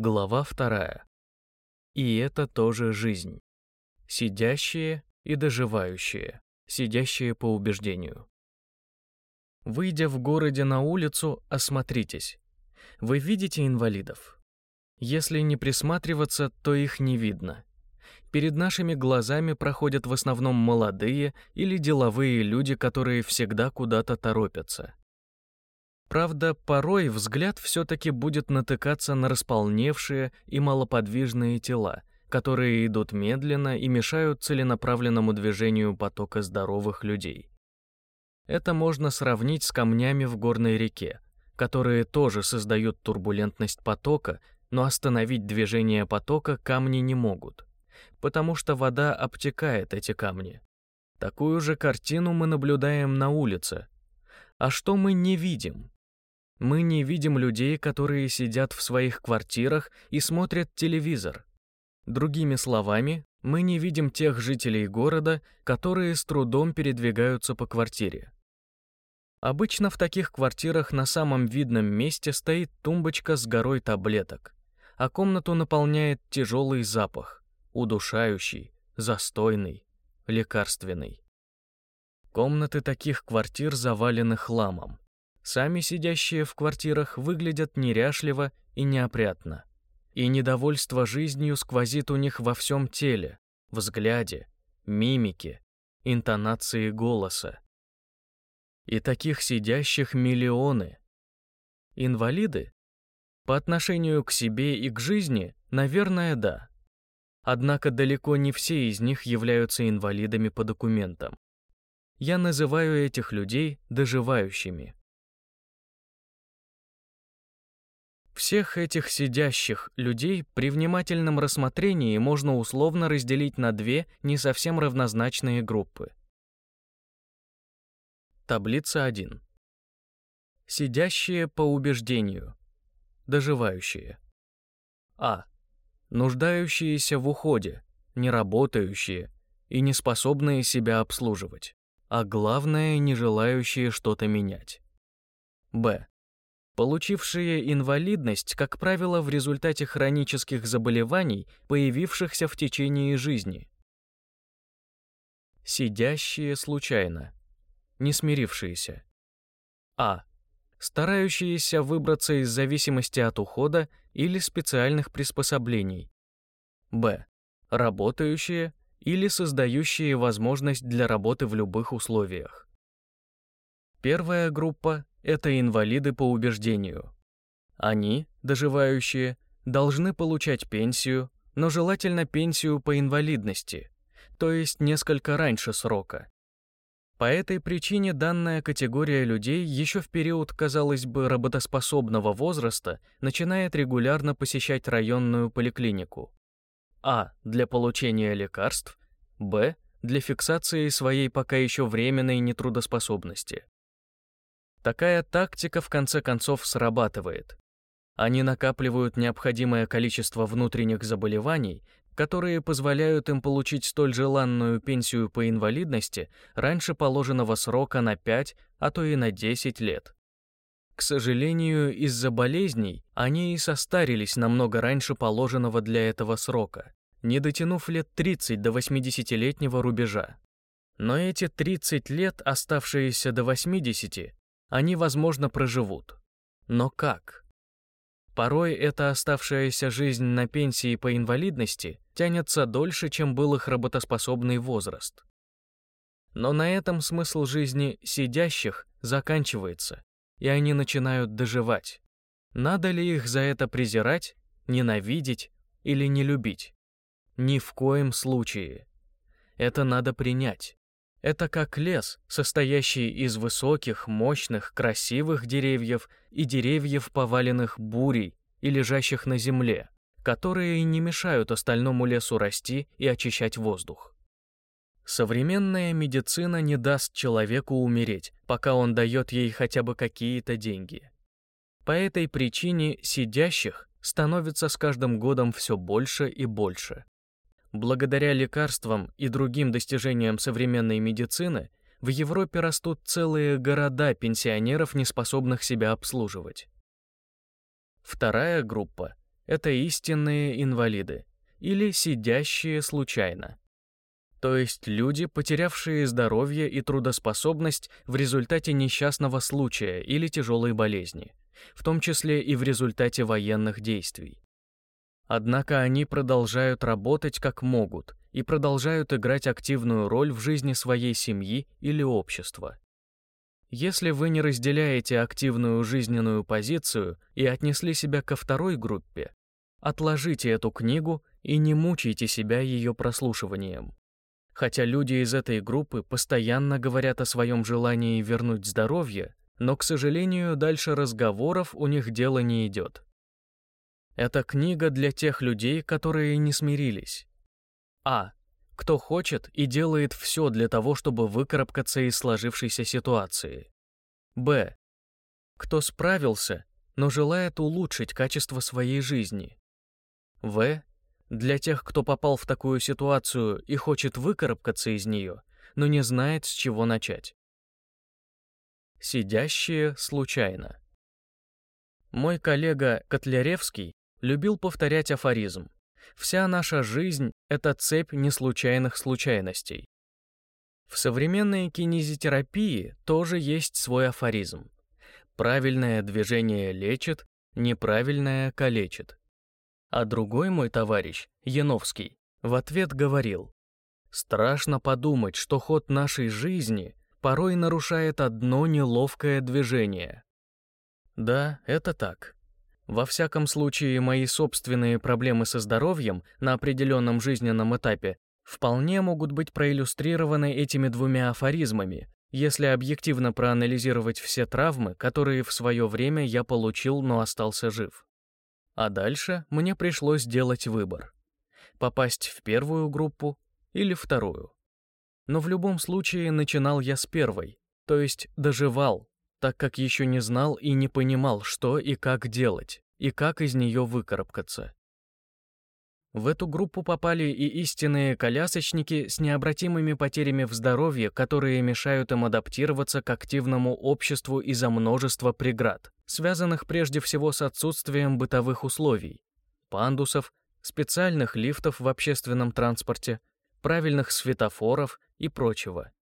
Глава вторая. И это тоже жизнь. Сидящие и доживающие, сидящие по убеждению. Выйдя в городе на улицу, осмотритесь. Вы видите инвалидов? Если не присматриваться, то их не видно. Перед нашими глазами проходят в основном молодые или деловые люди, которые всегда куда-то торопятся. Правда, порой взгляд все-таки будет натыкаться на располневшие и малоподвижные тела, которые идут медленно и мешают целенаправленному движению потока здоровых людей. Это можно сравнить с камнями в горной реке, которые тоже создают турбулентность потока, но остановить движение потока камни не могут, потому что вода обтекает эти камни. Такую же картину мы наблюдаем на улице. А что мы не видим? Мы не видим людей, которые сидят в своих квартирах и смотрят телевизор. Другими словами, мы не видим тех жителей города, которые с трудом передвигаются по квартире. Обычно в таких квартирах на самом видном месте стоит тумбочка с горой таблеток, а комнату наполняет тяжелый запах, удушающий, застойный, лекарственный. Комнаты таких квартир завалены хламом. Сами сидящие в квартирах выглядят неряшливо и неопрятно. И недовольство жизнью сквозит у них во всем теле, взгляде, мимике, интонации голоса. И таких сидящих миллионы. Инвалиды? По отношению к себе и к жизни, наверное, да. Однако далеко не все из них являются инвалидами по документам. Я называю этих людей доживающими. Всех этих сидящих людей при внимательном рассмотрении можно условно разделить на две не совсем равнозначные группы. Таблица 1. Сидящие по убеждению. Доживающие. А. Нуждающиеся в уходе, не работающие и не способные себя обслуживать, а главное, не желающие что-то менять. Б получившие инвалидность, как правило, в результате хронических заболеваний, появившихся в течение жизни. Сидящие случайно, не смирившиеся. А. Старающиеся выбраться из зависимости от ухода или специальных приспособлений. Б. Работающие или создающие возможность для работы в любых условиях. Первая группа это инвалиды по убеждению. Они, доживающие, должны получать пенсию, но желательно пенсию по инвалидности, то есть несколько раньше срока. По этой причине данная категория людей еще в период, казалось бы, работоспособного возраста начинает регулярно посещать районную поликлинику. А. Для получения лекарств. Б. Для фиксации своей пока еще временной нетрудоспособности. Такая тактика в конце концов срабатывает. Они накапливают необходимое количество внутренних заболеваний, которые позволяют им получить столь желанную пенсию по инвалидности раньше положенного срока на 5, а то и на 10 лет. К сожалению, из-за болезней они и состарились намного раньше положенного для этого срока, не дотянув лет 30 до 80-летнего рубежа. Но эти 30 лет, оставшиеся до 80, они, возможно, проживут. Но как? Порой эта оставшаяся жизнь на пенсии по инвалидности тянется дольше, чем был их работоспособный возраст. Но на этом смысл жизни сидящих заканчивается, и они начинают доживать. Надо ли их за это презирать, ненавидеть или не любить? Ни в коем случае. Это надо принять. Это как лес, состоящий из высоких, мощных, красивых деревьев и деревьев, поваленных бурей и лежащих на земле, которые не мешают остальному лесу расти и очищать воздух. Современная медицина не даст человеку умереть, пока он дает ей хотя бы какие-то деньги. По этой причине сидящих становится с каждым годом все больше и больше. Благодаря лекарствам и другим достижениям современной медицины в Европе растут целые города пенсионеров, не способных себя обслуживать. Вторая группа – это истинные инвалиды или сидящие случайно. То есть люди, потерявшие здоровье и трудоспособность в результате несчастного случая или тяжелой болезни, в том числе и в результате военных действий. Однако они продолжают работать как могут и продолжают играть активную роль в жизни своей семьи или общества. Если вы не разделяете активную жизненную позицию и отнесли себя ко второй группе, отложите эту книгу и не мучайте себя ее прослушиванием. Хотя люди из этой группы постоянно говорят о своем желании вернуть здоровье, но, к сожалению, дальше разговоров у них дело не идет. Это книга для тех людей, которые не смирились. А. Кто хочет и делает все для того, чтобы выкарабкаться из сложившейся ситуации. Б. Кто справился, но желает улучшить качество своей жизни. В. Для тех, кто попал в такую ситуацию и хочет выкарабкаться из нее, но не знает, с чего начать. Сидящие случайно. Мой коллега Котляревский любил повторять афоризм. Вся наша жизнь — это цепь неслучайных случайностей. В современной кинезитерапии тоже есть свой афоризм. Правильное движение лечит, неправильное калечит. А другой мой товарищ, Яновский, в ответ говорил, «Страшно подумать, что ход нашей жизни порой нарушает одно неловкое движение». Да, это так. Во всяком случае, мои собственные проблемы со здоровьем на определенном жизненном этапе вполне могут быть проиллюстрированы этими двумя афоризмами, если объективно проанализировать все травмы, которые в свое время я получил, но остался жив. А дальше мне пришлось сделать выбор. Попасть в первую группу или вторую. Но в любом случае начинал я с первой, то есть доживал, так как еще не знал и не понимал, что и как делать, и как из нее выкарабкаться. В эту группу попали и истинные колясочники с необратимыми потерями в здоровье, которые мешают им адаптироваться к активному обществу из-за множества преград связанных прежде всего с отсутствием бытовых условий, пандусов, специальных лифтов в общественном транспорте, правильных светофоров и прочего.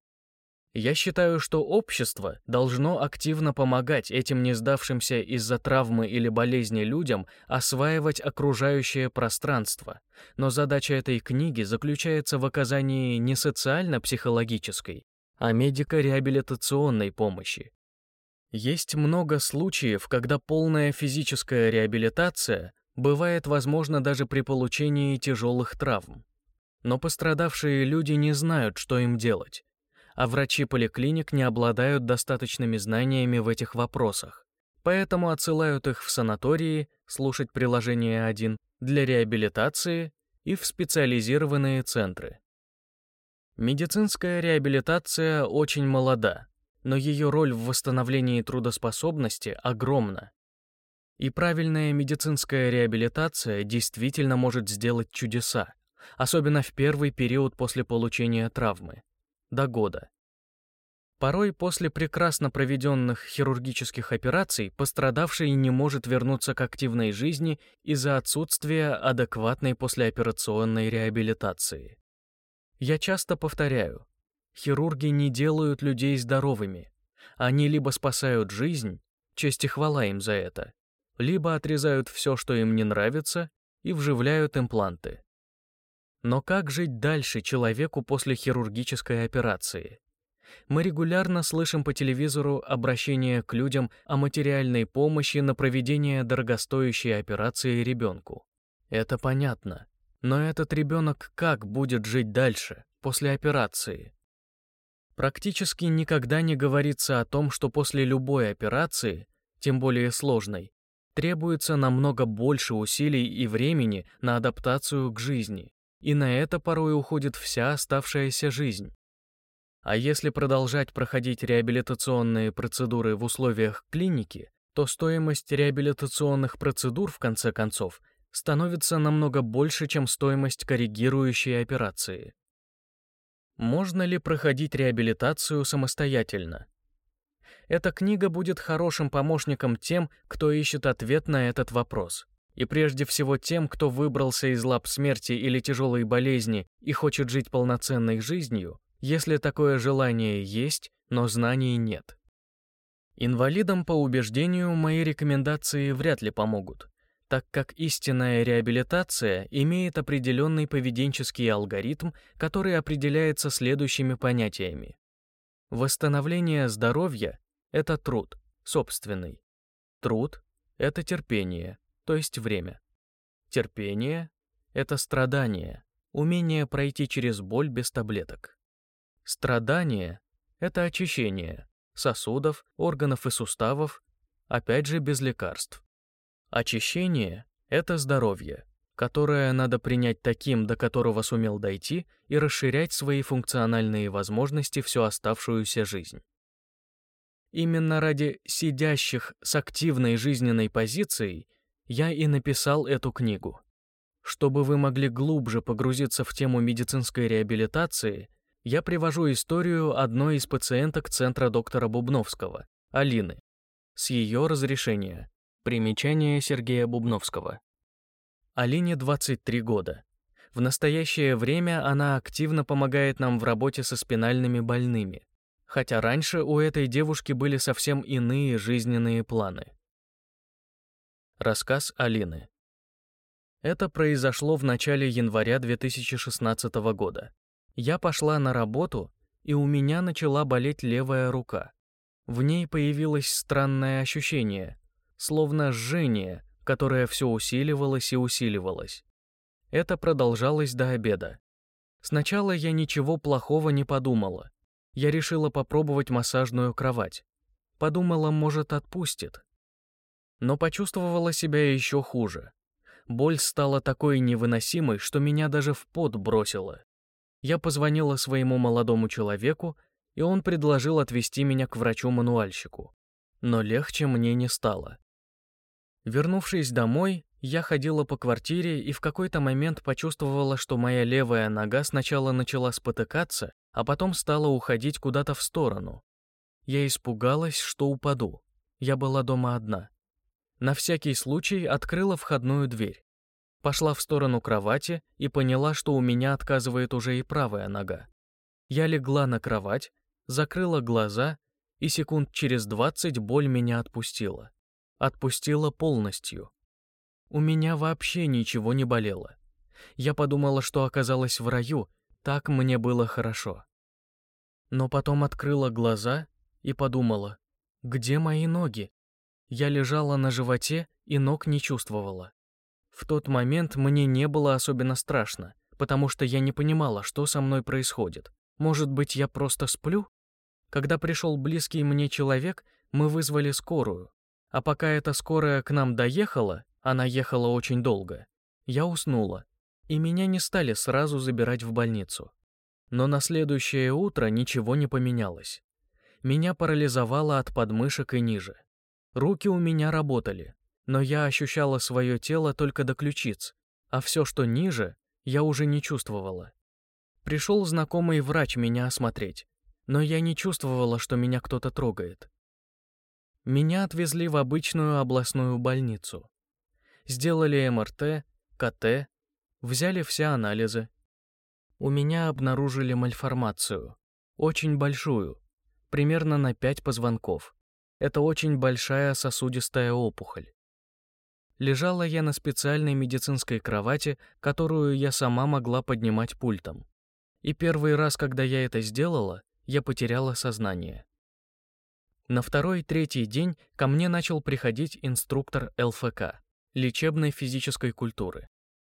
Я считаю, что общество должно активно помогать этим не сдавшимся из-за травмы или болезни людям осваивать окружающее пространство, но задача этой книги заключается в оказании не социально-психологической, а медико-реабилитационной помощи, есть много случаев, когда полная физическая реабилитация бывает возможна даже при получении тяжелых травм. Но пострадавшие люди не знают, что им делать, а врачи поликлиник не обладают достаточными знаниями в этих вопросах, поэтому отсылают их в санатории, слушать приложение 1, для реабилитации и в специализированные центры. Медицинская реабилитация очень молода, но ее роль в восстановлении трудоспособности огромна. И правильная медицинская реабилитация действительно может сделать чудеса, особенно в первый период после получения травмы, до года. Порой после прекрасно проведенных хирургических операций пострадавший не может вернуться к активной жизни из-за отсутствия адекватной послеоперационной реабилитации. Я часто повторяю, Хирурги не делают людей здоровыми. Они либо спасают жизнь, честь и хвала им за это, либо отрезают все, что им не нравится, и вживляют импланты. Но как жить дальше человеку после хирургической операции? Мы регулярно слышим по телевизору обращения к людям о материальной помощи на проведение дорогостоящей операции ребенку. Это понятно. Но этот ребенок как будет жить дальше, после операции? Практически никогда не говорится о том, что после любой операции, тем более сложной, требуется намного больше усилий и времени на адаптацию к жизни, и на это порой уходит вся оставшаяся жизнь. А если продолжать проходить реабилитационные процедуры в условиях клиники, то стоимость реабилитационных процедур, в конце концов, становится намного больше, чем стоимость коррегирующей операции. Можно ли проходить реабилитацию самостоятельно? Эта книга будет хорошим помощником тем, кто ищет ответ на этот вопрос. И прежде всего тем, кто выбрался из лап смерти или тяжелой болезни и хочет жить полноценной жизнью, если такое желание есть, но знаний нет. Инвалидам по убеждению мои рекомендации вряд ли помогут, так как истинная реабилитация имеет определенный поведенческий алгоритм, который определяется следующими понятиями. Восстановление здоровья — это труд, собственный. Труд — это терпение, то есть время. Терпение — это страдание, умение пройти через боль без таблеток. Страдание — это очищение сосудов, органов и суставов, опять же без лекарств. Очищение — это здоровье, которое надо принять таким, до которого сумел дойти, и расширять свои функциональные возможности всю оставшуюся жизнь. Именно ради сидящих с активной жизненной позицией я и написал эту книгу. Чтобы вы могли глубже погрузиться в тему медицинской реабилитации, я привожу историю одной из пациенток центра доктора Бубновского, Алины, с ее разрешения. Примечание Сергея Бубновского. Алине 23 года. В настоящее время она активно помогает нам в работе со спинальными больными, хотя раньше у этой девушки были совсем иные жизненные планы. Рассказ Алины. Это произошло в начале января 2016 года. Я пошла на работу, и у меня начала болеть левая рука. В ней появилось странное ощущение, словно жжение, которое все усиливалось и усиливалось. Это продолжалось до обеда. Сначала я ничего плохого не подумала. Я решила попробовать массажную кровать. Подумала, может, отпустит. Но почувствовала себя еще хуже. Боль стала такой невыносимой, что меня даже в пот бросило. Я позвонила своему молодому человеку, и он предложил отвезти меня к врачу-мануальщику но легче мне не стало. Вернувшись домой, я ходила по квартире и в какой-то момент почувствовала, что моя левая нога сначала начала спотыкаться, а потом стала уходить куда-то в сторону. Я испугалась, что упаду. Я была дома одна. На всякий случай открыла входную дверь. Пошла в сторону кровати и поняла, что у меня отказывает уже и правая нога. Я легла на кровать, закрыла глаза и секунд через двадцать боль меня отпустила. Отпустила полностью. У меня вообще ничего не болело. Я подумала, что оказалась в раю, так мне было хорошо. Но потом открыла глаза и подумала, где мои ноги? Я лежала на животе и ног не чувствовала. В тот момент мне не было особенно страшно, потому что я не понимала, что со мной происходит. Может быть, я просто сплю? Когда пришел близкий мне человек, мы вызвали скорую. А пока эта скорая к нам доехала, она ехала очень долго, я уснула, и меня не стали сразу забирать в больницу. Но на следующее утро ничего не поменялось. Меня парализовало от подмышек и ниже. Руки у меня работали, но я ощущала свое тело только до ключиц, а все, что ниже, я уже не чувствовала. Пришел знакомый врач меня осмотреть но я не чувствовала, что меня кто-то трогает. Меня отвезли в обычную областную больницу. Сделали МРТ, КТ, взяли все анализы. У меня обнаружили мальформацию, очень большую, примерно на 5 позвонков. Это очень большая сосудистая опухоль. Лежала я на специальной медицинской кровати, которую я сама могла поднимать пультом. И первый раз, когда я это сделала, я потеряла сознание. На второй-третий день ко мне начал приходить инструктор ЛФК, лечебной физической культуры.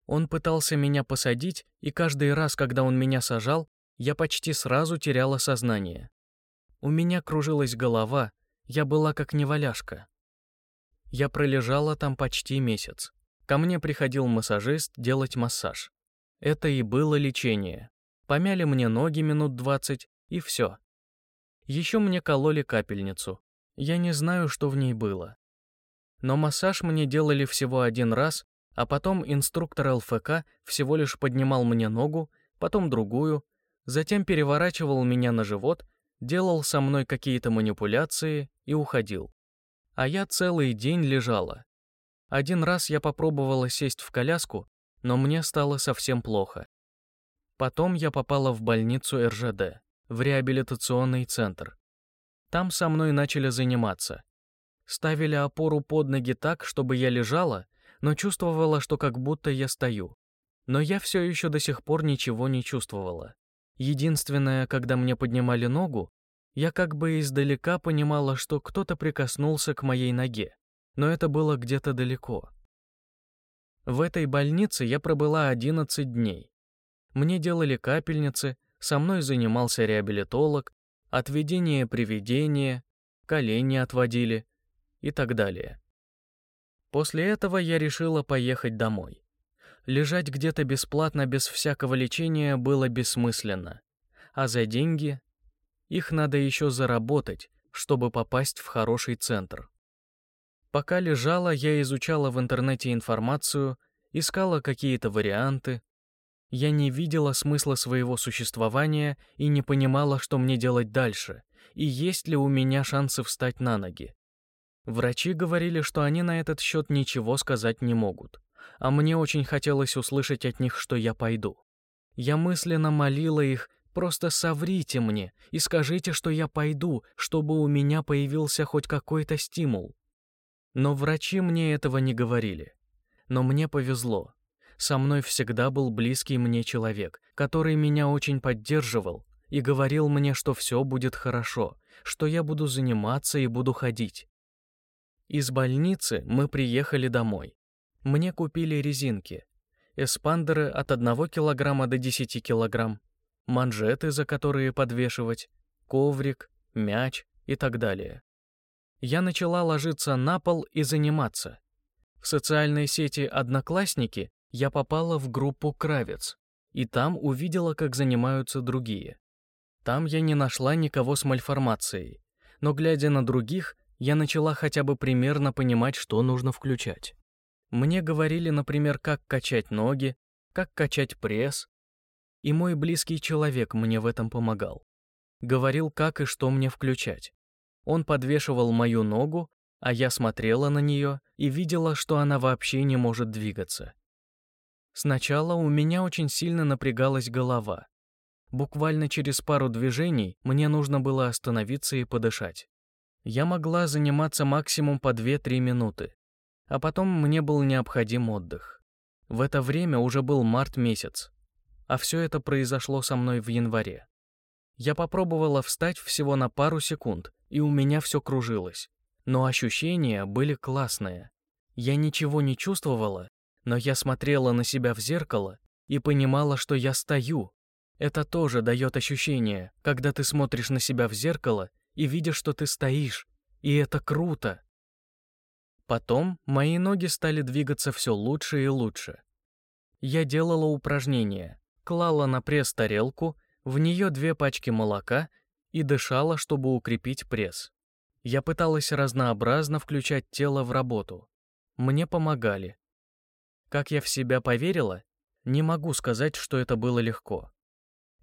Он пытался меня посадить, и каждый раз, когда он меня сажал, я почти сразу теряла сознание. У меня кружилась голова, я была как неваляшка. Я пролежала там почти месяц. Ко мне приходил массажист делать массаж. Это и было лечение. Помяли мне ноги минут двадцать, и все. Еще мне кололи капельницу. Я не знаю, что в ней было. Но массаж мне делали всего один раз, а потом инструктор ЛФК всего лишь поднимал мне ногу, потом другую, затем переворачивал меня на живот, делал со мной какие-то манипуляции и уходил. А я целый день лежала. Один раз я попробовала сесть в коляску, но мне стало совсем плохо. Потом я попала в больницу РЖД, в реабилитационный центр. Там со мной начали заниматься. Ставили опору под ноги так, чтобы я лежала, но чувствовала, что как будто я стою. Но я все еще до сих пор ничего не чувствовала. Единственное, когда мне поднимали ногу, я как бы издалека понимала, что кто-то прикоснулся к моей ноге, но это было где-то далеко. В этой больнице я пробыла 11 дней. Мне делали капельницы, со мной занимался реабилитолог, отведение приведения, колени отводили и так далее. После этого я решила поехать домой. Лежать где-то бесплатно без всякого лечения было бессмысленно. А за деньги их надо еще заработать, чтобы попасть в хороший центр. Пока лежала, я изучала в интернете информацию, искала какие-то варианты. Я не видела смысла своего существования и не понимала, что мне делать дальше, и есть ли у меня шансы встать на ноги. Врачи говорили, что они на этот счет ничего сказать не могут а мне очень хотелось услышать от них, что я пойду. Я мысленно молила их, просто соврите мне и скажите, что я пойду, чтобы у меня появился хоть какой-то стимул. Но врачи мне этого не говорили. Но мне повезло. Со мной всегда был близкий мне человек, который меня очень поддерживал и говорил мне, что все будет хорошо, что я буду заниматься и буду ходить. Из больницы мы приехали домой. Мне купили резинки, эспандеры от 1 кг до 10 кг, манжеты, за которые подвешивать, коврик, мяч и так далее. Я начала ложиться на пол и заниматься. В социальной сети «Одноклассники» я попала в группу «Кравец», и там увидела, как занимаются другие. Там я не нашла никого с мальформацией, но глядя на других, я начала хотя бы примерно понимать, что нужно включать. Мне говорили, например, как качать ноги, как качать пресс. И мой близкий человек мне в этом помогал. Говорил, как и что мне включать. Он подвешивал мою ногу, а я смотрела на нее и видела, что она вообще не может двигаться. Сначала у меня очень сильно напрягалась голова. Буквально через пару движений мне нужно было остановиться и подышать. Я могла заниматься максимум по 2-3 минуты а потом мне был необходим отдых. В это время уже был март месяц, а все это произошло со мной в январе. Я попробовала встать всего на пару секунд, и у меня все кружилось. Но ощущения были классные. Я ничего не чувствовала, но я смотрела на себя в зеркало и понимала, что я стою. Это тоже дает ощущение, когда ты смотришь на себя в зеркало и видишь, что ты стоишь. И это круто. Потом мои ноги стали двигаться все лучше и лучше. Я делала упражнения, клала на пресс тарелку, в нее две пачки молока и дышала, чтобы укрепить пресс. Я пыталась разнообразно включать тело в работу. Мне помогали. Как я в себя поверила, не могу сказать, что это было легко.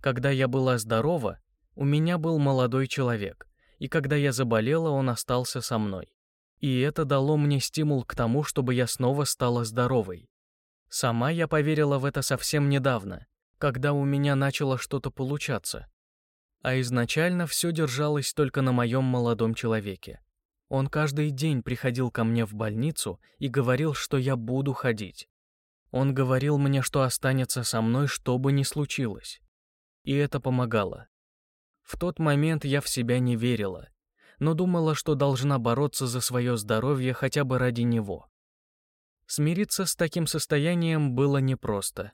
Когда я была здорова, у меня был молодой человек, и когда я заболела, он остался со мной. И это дало мне стимул к тому, чтобы я снова стала здоровой. Сама я поверила в это совсем недавно, когда у меня начало что-то получаться. А изначально все держалось только на моем молодом человеке. Он каждый день приходил ко мне в больницу и говорил, что я буду ходить. Он говорил мне, что останется со мной, что бы ни случилось. И это помогало. В тот момент я в себя не верила но думала, что должна бороться за свое здоровье хотя бы ради него. Смириться с таким состоянием было непросто.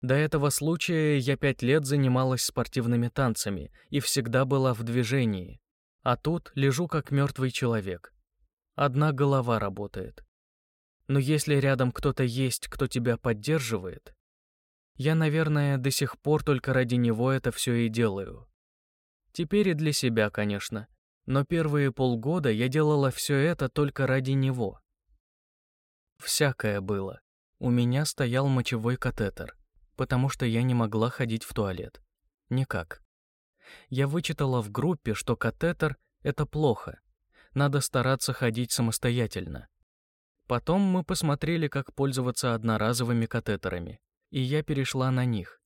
До этого случая я пять лет занималась спортивными танцами и всегда была в движении. А тут лежу как мертвый человек. Одна голова работает. Но если рядом кто-то есть, кто тебя поддерживает, я, наверное, до сих пор только ради него это все и делаю. Теперь и для себя, конечно. Но первые полгода я делала все это только ради него. Всякое было. У меня стоял мочевой катетер, потому что я не могла ходить в туалет. Никак. Я вычитала в группе, что катетер — это плохо. Надо стараться ходить самостоятельно. Потом мы посмотрели, как пользоваться одноразовыми катетерами, и я перешла на них,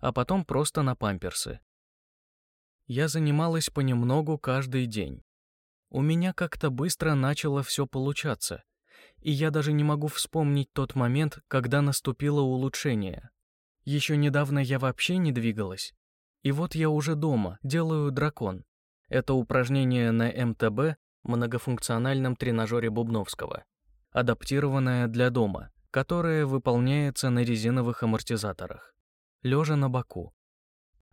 а потом просто на памперсы. Я занималась понемногу каждый день. У меня как-то быстро начало все получаться, и я даже не могу вспомнить тот момент, когда наступило улучшение. Еще недавно я вообще не двигалась. И вот я уже дома, делаю дракон. Это упражнение на МТБ, многофункциональном тренажере Бубновского, адаптированное для дома, которое выполняется на резиновых амортизаторах, лежа на боку.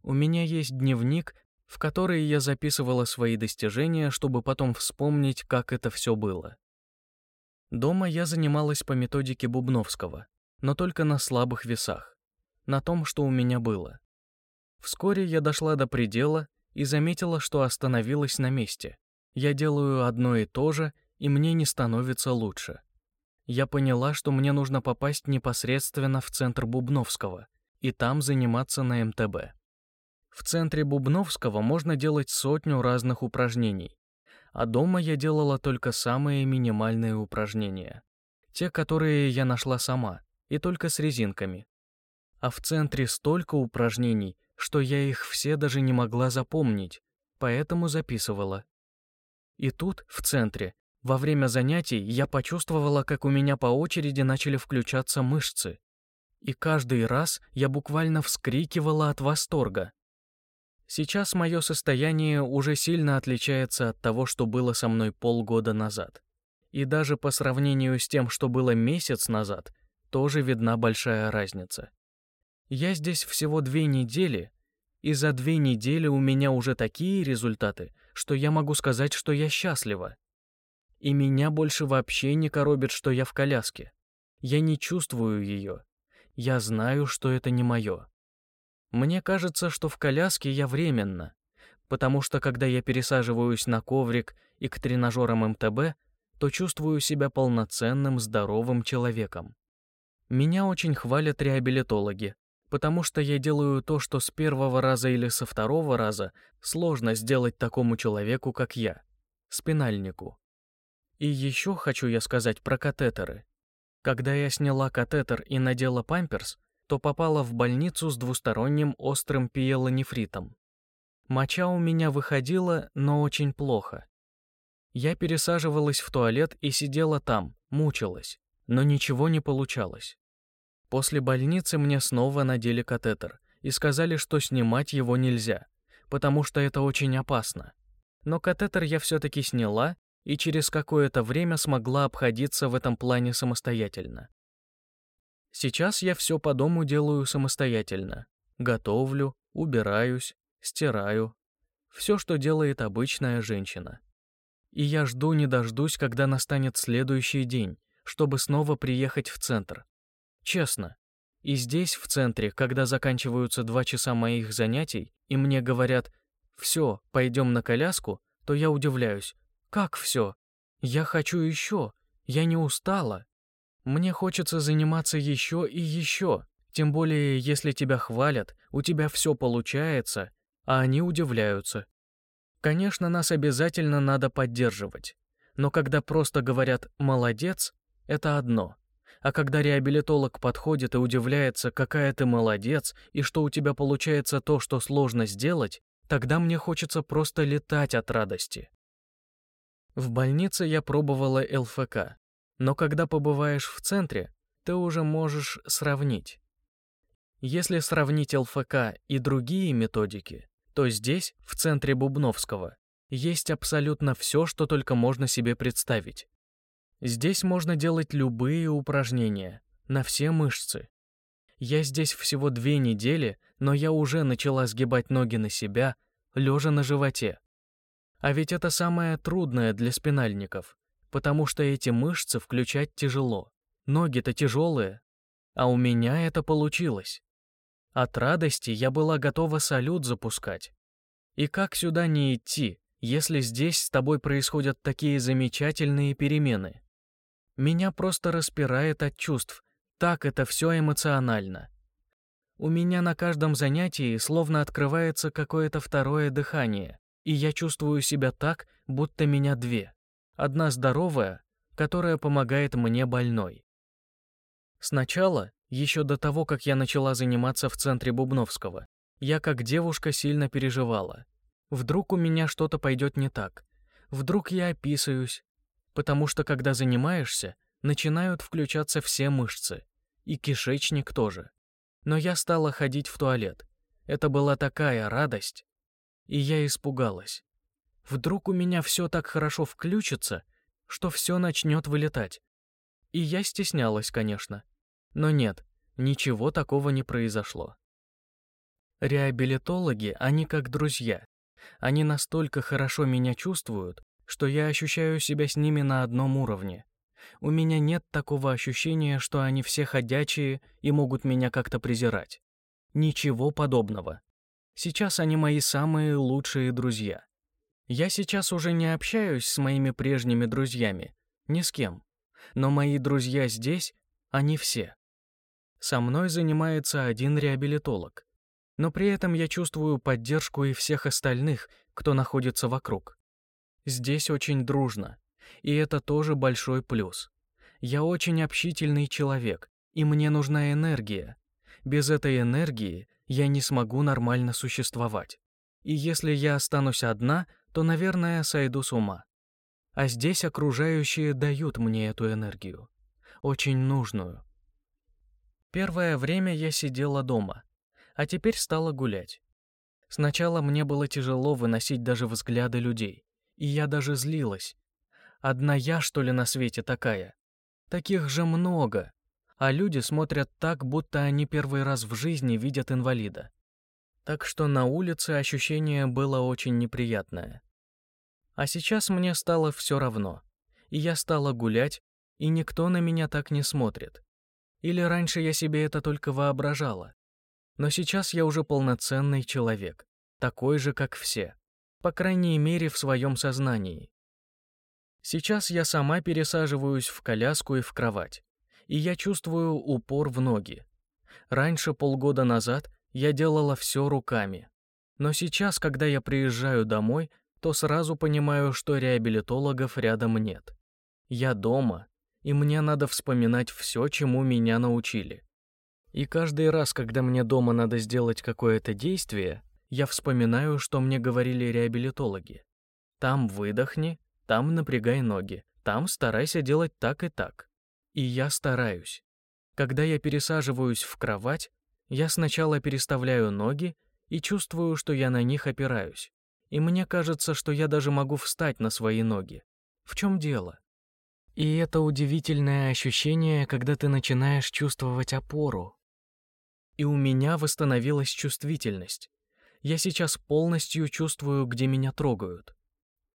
У меня есть дневник, в который я записывала свои достижения, чтобы потом вспомнить, как это все было. Дома я занималась по методике Бубновского, но только на слабых весах, на том, что у меня было. Вскоре я дошла до предела и заметила, что остановилась на месте. Я делаю одно и то же, и мне не становится лучше. Я поняла, что мне нужно попасть непосредственно в центр Бубновского и там заниматься на МТБ. В центре Бубновского можно делать сотню разных упражнений, а дома я делала только самые минимальные упражнения. Те, которые я нашла сама, и только с резинками. А в центре столько упражнений, что я их все даже не могла запомнить, поэтому записывала. И тут, в центре, во время занятий я почувствовала, как у меня по очереди начали включаться мышцы. И каждый раз я буквально вскрикивала от восторга. Сейчас мое состояние уже сильно отличается от того, что было со мной полгода назад. И даже по сравнению с тем, что было месяц назад, тоже видна большая разница. Я здесь всего две недели, и за две недели у меня уже такие результаты, что я могу сказать, что я счастлива. И меня больше вообще не коробит, что я в коляске. Я не чувствую ее. Я знаю, что это не мое. Мне кажется, что в коляске я временно, потому что когда я пересаживаюсь на коврик и к тренажерам МТБ, то чувствую себя полноценным здоровым человеком. Меня очень хвалят реабилитологи, потому что я делаю то, что с первого раза или со второго раза сложно сделать такому человеку, как я, спинальнику. И еще хочу я сказать про катетеры. Когда я сняла катетер и надела памперс, то попала в больницу с двусторонним острым пиелонефритом. Моча у меня выходила, но очень плохо. Я пересаживалась в туалет и сидела там, мучилась, но ничего не получалось. После больницы мне снова надели катетер и сказали, что снимать его нельзя, потому что это очень опасно. Но катетер я все-таки сняла и через какое-то время смогла обходиться в этом плане самостоятельно. Сейчас я все по дому делаю самостоятельно. Готовлю, убираюсь, стираю. Все, что делает обычная женщина. И я жду не дождусь, когда настанет следующий день, чтобы снова приехать в центр. Честно. И здесь, в центре, когда заканчиваются два часа моих занятий, и мне говорят «все, пойдем на коляску», то я удивляюсь. Как все? Я хочу еще. Я не устала. Мне хочется заниматься еще и еще, тем более если тебя хвалят, у тебя все получается, а они удивляются. Конечно, нас обязательно надо поддерживать, но когда просто говорят «молодец», это одно. А когда реабилитолог подходит и удивляется, какая ты молодец, и что у тебя получается то, что сложно сделать, тогда мне хочется просто летать от радости. В больнице я пробовала ЛФК, но когда побываешь в центре, ты уже можешь сравнить. Если сравнить ЛФК и другие методики, то здесь, в центре Бубновского, есть абсолютно все, что только можно себе представить. Здесь можно делать любые упражнения, на все мышцы. Я здесь всего две недели, но я уже начала сгибать ноги на себя, лежа на животе. А ведь это самое трудное для спинальников потому что эти мышцы включать тяжело. Ноги-то тяжелые, а у меня это получилось. От радости я была готова салют запускать. И как сюда не идти, если здесь с тобой происходят такие замечательные перемены? Меня просто распирает от чувств, так это все эмоционально. У меня на каждом занятии словно открывается какое-то второе дыхание, и я чувствую себя так, будто меня две. Одна здоровая, которая помогает мне больной. Сначала, еще до того, как я начала заниматься в центре Бубновского, я как девушка сильно переживала. Вдруг у меня что-то пойдет не так. Вдруг я описаюсь. Потому что когда занимаешься, начинают включаться все мышцы. И кишечник тоже. Но я стала ходить в туалет. Это была такая радость. И я испугалась. Вдруг у меня все так хорошо включится, что все начнет вылетать. И я стеснялась, конечно. Но нет, ничего такого не произошло. Реабилитологи, они как друзья. Они настолько хорошо меня чувствуют, что я ощущаю себя с ними на одном уровне. У меня нет такого ощущения, что они все ходячие и могут меня как-то презирать. Ничего подобного. Сейчас они мои самые лучшие друзья. Я сейчас уже не общаюсь с моими прежними друзьями, ни с кем. Но мои друзья здесь, они все. Со мной занимается один реабилитолог. Но при этом я чувствую поддержку и всех остальных, кто находится вокруг. Здесь очень дружно, и это тоже большой плюс. Я очень общительный человек, и мне нужна энергия. Без этой энергии я не смогу нормально существовать. И если я останусь одна, то, наверное, сойду с ума. А здесь окружающие дают мне эту энергию. Очень нужную. Первое время я сидела дома, а теперь стала гулять. Сначала мне было тяжело выносить даже взгляды людей, и я даже злилась. Одна я, что ли, на свете такая? Таких же много, а люди смотрят так, будто они первый раз в жизни видят инвалида. Так что на улице ощущение было очень неприятное. А сейчас мне стало все равно, и я стала гулять, и никто на меня так не смотрит. Или раньше я себе это только воображала. Но сейчас я уже полноценный человек, такой же, как все. По крайней мере, в своем сознании. Сейчас я сама пересаживаюсь в коляску и в кровать. И я чувствую упор в ноги. Раньше, полгода назад, я делала все руками. Но сейчас, когда я приезжаю домой, то сразу понимаю, что реабилитологов рядом нет. Я дома, и мне надо вспоминать все, чему меня научили. И каждый раз, когда мне дома надо сделать какое-то действие, я вспоминаю, что мне говорили реабилитологи. Там выдохни, там напрягай ноги, там старайся делать так и так. И я стараюсь. Когда я пересаживаюсь в кровать, я сначала переставляю ноги и чувствую, что я на них опираюсь. И мне кажется, что я даже могу встать на свои ноги. В чем дело? И это удивительное ощущение, когда ты начинаешь чувствовать опору. И у меня восстановилась чувствительность. Я сейчас полностью чувствую, где меня трогают.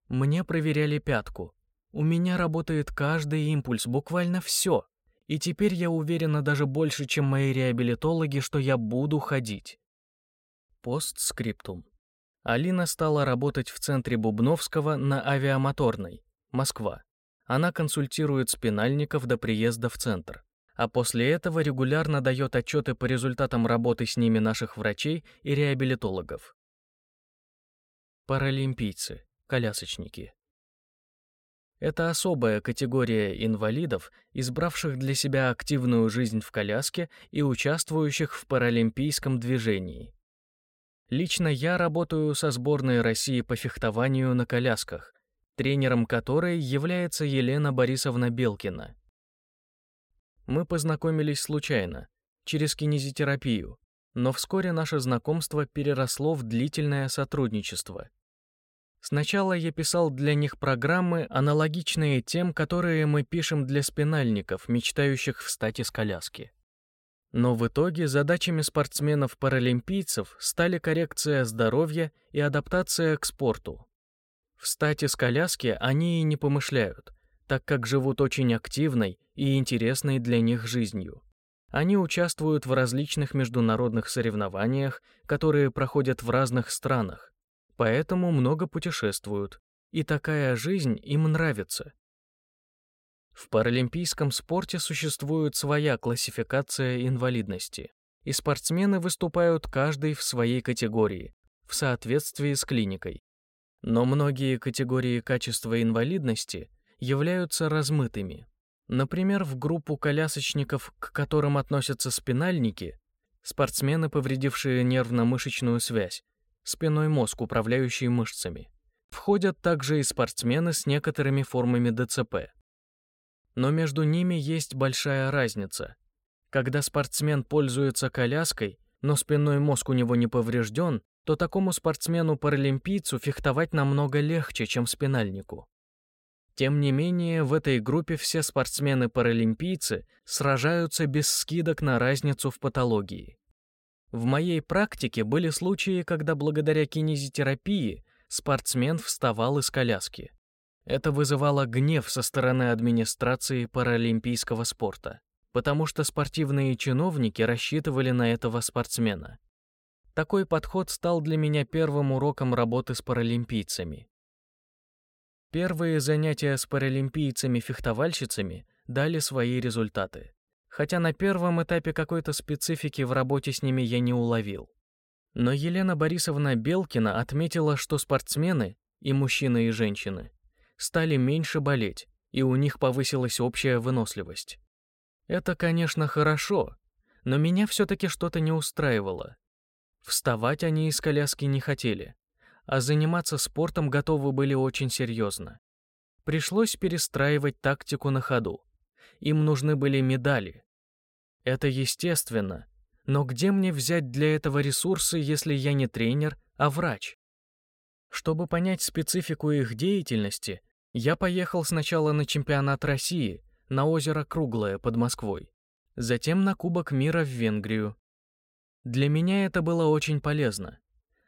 Мне проверяли пятку. У меня работает каждый импульс, буквально все. И теперь я уверена даже больше, чем мои реабилитологи, что я буду ходить. Постскриптум. Алина стала работать в центре Бубновского на авиамоторной, Москва. Она консультирует спинальников до приезда в центр, а после этого регулярно дает отчеты по результатам работы с ними наших врачей и реабилитологов. Паралимпийцы, колясочники. Это особая категория инвалидов, избравших для себя активную жизнь в коляске и участвующих в паралимпийском движении. Лично я работаю со сборной России по фехтованию на колясках, тренером которой является Елена Борисовна Белкина. Мы познакомились случайно, через кинезитерапию, но вскоре наше знакомство переросло в длительное сотрудничество. Сначала я писал для них программы, аналогичные тем, которые мы пишем для спинальников, мечтающих встать из коляски. Но в итоге задачами спортсменов-паралимпийцев стали коррекция здоровья и адаптация к спорту. Встать из коляски они и не помышляют, так как живут очень активной и интересной для них жизнью. Они участвуют в различных международных соревнованиях, которые проходят в разных странах, поэтому много путешествуют, и такая жизнь им нравится. В паралимпийском спорте существует своя классификация инвалидности, и спортсмены выступают каждый в своей категории, в соответствии с клиникой. Но многие категории качества инвалидности являются размытыми. Например, в группу колясочников, к которым относятся спинальники, спортсмены, повредившие нервно-мышечную связь, спиной мозг, управляющий мышцами, входят также и спортсмены с некоторыми формами ДЦП. Но между ними есть большая разница. Когда спортсмен пользуется коляской, но спинной мозг у него не поврежден, то такому спортсмену-паралимпийцу фехтовать намного легче, чем спинальнику. Тем не менее, в этой группе все спортсмены-паралимпийцы сражаются без скидок на разницу в патологии. В моей практике были случаи, когда благодаря кинезитерапии спортсмен вставал из коляски. Это вызывало гнев со стороны администрации паралимпийского спорта, потому что спортивные чиновники рассчитывали на этого спортсмена. Такой подход стал для меня первым уроком работы с паралимпийцами. Первые занятия с паралимпийцами-фехтовальщицами дали свои результаты. Хотя на первом этапе какой-то специфики в работе с ними я не уловил. Но Елена Борисовна Белкина отметила, что спортсмены, и мужчины, и женщины, стали меньше болеть, и у них повысилась общая выносливость. Это, конечно, хорошо, но меня все-таки что-то не устраивало. Вставать они из коляски не хотели а заниматься спортом готовы были очень серьезно. Пришлось перестраивать тактику на ходу. Им нужны были медали. Это естественно, но где мне взять для этого ресурсы, если я не тренер, а врач? Чтобы понять специфику их деятельности, я поехал сначала на чемпионат России, на озеро Круглое под Москвой, затем на Кубок мира в Венгрию. Для меня это было очень полезно.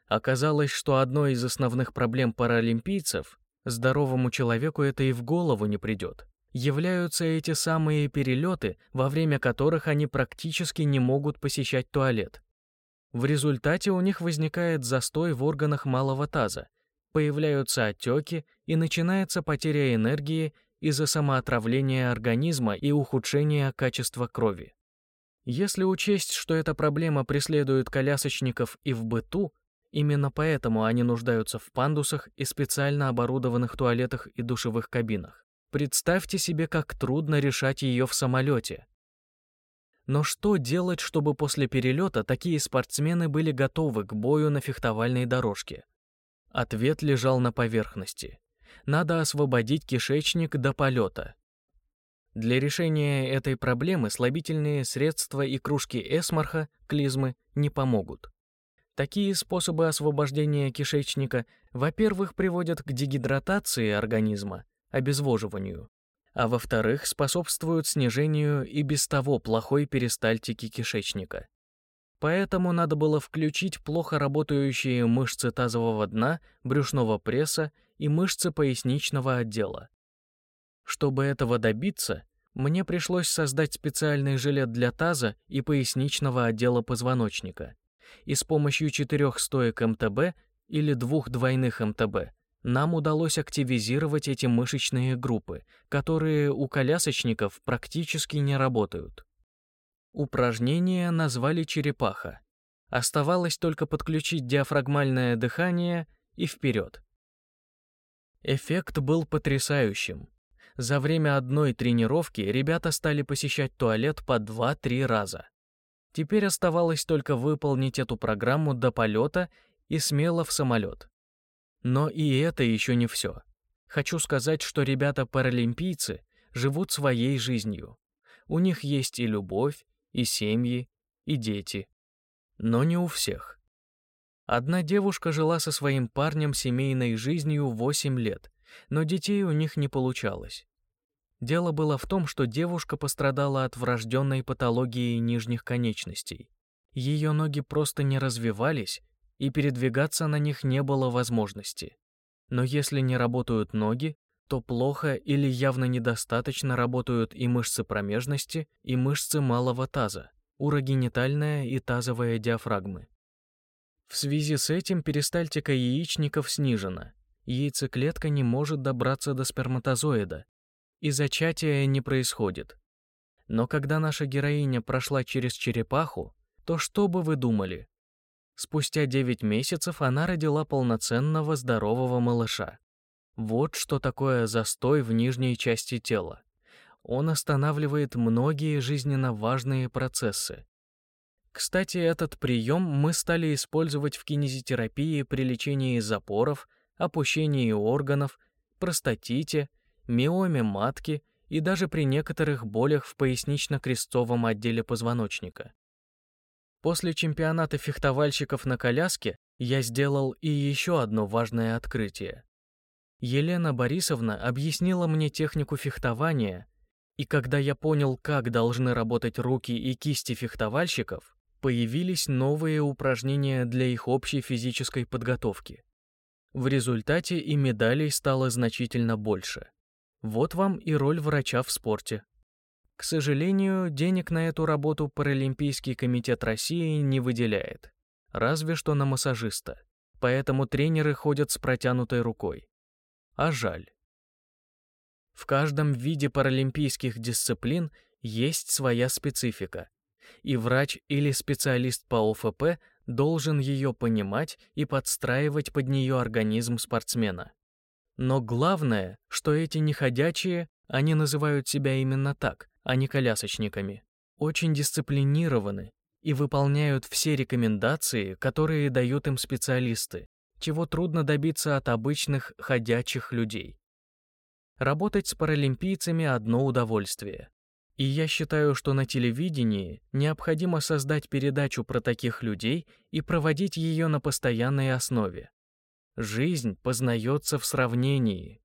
Оказалось, что одной из основных проблем паралимпийцев, здоровому человеку это и в голову не придет, являются эти самые перелеты, во время которых они практически не могут посещать туалет. В результате у них возникает застой в органах малого таза, появляются отеки и начинается потеря энергии из-за самоотравления организма и ухудшения качества крови. Если учесть, что эта проблема преследует колясочников и в быту, Именно поэтому они нуждаются в пандусах и специально оборудованных туалетах и душевых кабинах. Представьте себе, как трудно решать ее в самолете. Но что делать, чтобы после перелета такие спортсмены были готовы к бою на фехтовальной дорожке? Ответ лежал на поверхности. Надо освободить кишечник до полета. Для решения этой проблемы слабительные средства и кружки эсмарха, клизмы, не помогут. Такие способы освобождения кишечника, во-первых, приводят к дегидратации организма, обезвоживанию, а во-вторых, способствуют снижению и без того плохой перистальтики кишечника. Поэтому надо было включить плохо работающие мышцы тазового дна, брюшного пресса и мышцы поясничного отдела. Чтобы этого добиться, мне пришлось создать специальный жилет для таза и поясничного отдела позвоночника и с помощью четырех стоек МТБ или двух двойных МТБ нам удалось активизировать эти мышечные группы, которые у колясочников практически не работают. Упражнение назвали черепаха. Оставалось только подключить диафрагмальное дыхание и вперед. Эффект был потрясающим. За время одной тренировки ребята стали посещать туалет по 2-3 раза. Теперь оставалось только выполнить эту программу до полета и смело в самолет. Но и это еще не все. Хочу сказать, что ребята-паралимпийцы живут своей жизнью. У них есть и любовь, и семьи, и дети. Но не у всех. Одна девушка жила со своим парнем семейной жизнью 8 лет, но детей у них не получалось. Дело было в том, что девушка пострадала от врожденной патологии нижних конечностей. Ее ноги просто не развивались, и передвигаться на них не было возможности. Но если не работают ноги, то плохо или явно недостаточно работают и мышцы промежности, и мышцы малого таза, урогенитальная и тазовая диафрагмы. В связи с этим перистальтика яичников снижена. Яйцеклетка не может добраться до сперматозоида, и зачатия не происходит. Но когда наша героиня прошла через черепаху, то что бы вы думали? Спустя 9 месяцев она родила полноценного здорового малыша. Вот что такое застой в нижней части тела. Он останавливает многие жизненно важные процессы. Кстати, этот прием мы стали использовать в кинезитерапии при лечении запоров, опущении органов, простатите, миоме матки и даже при некоторых болях в пояснично-крестцовом отделе позвоночника. После чемпионата фехтовальщиков на коляске я сделал и еще одно важное открытие. Елена Борисовна объяснила мне технику фехтования, и когда я понял, как должны работать руки и кисти фехтовальщиков, появились новые упражнения для их общей физической подготовки. В результате и медалей стало значительно больше. Вот вам и роль врача в спорте. К сожалению, денег на эту работу Паралимпийский комитет России не выделяет, разве что на массажиста, поэтому тренеры ходят с протянутой рукой. А жаль. В каждом виде паралимпийских дисциплин есть своя специфика, и врач или специалист по ОФП должен ее понимать и подстраивать под нее организм спортсмена. Но главное, что эти неходячие, они называют себя именно так, а не колясочниками, очень дисциплинированы и выполняют все рекомендации, которые дают им специалисты, чего трудно добиться от обычных ходячих людей. Работать с паралимпийцами – одно удовольствие. И я считаю, что на телевидении необходимо создать передачу про таких людей и проводить ее на постоянной основе. Жизнь познается в сравнении.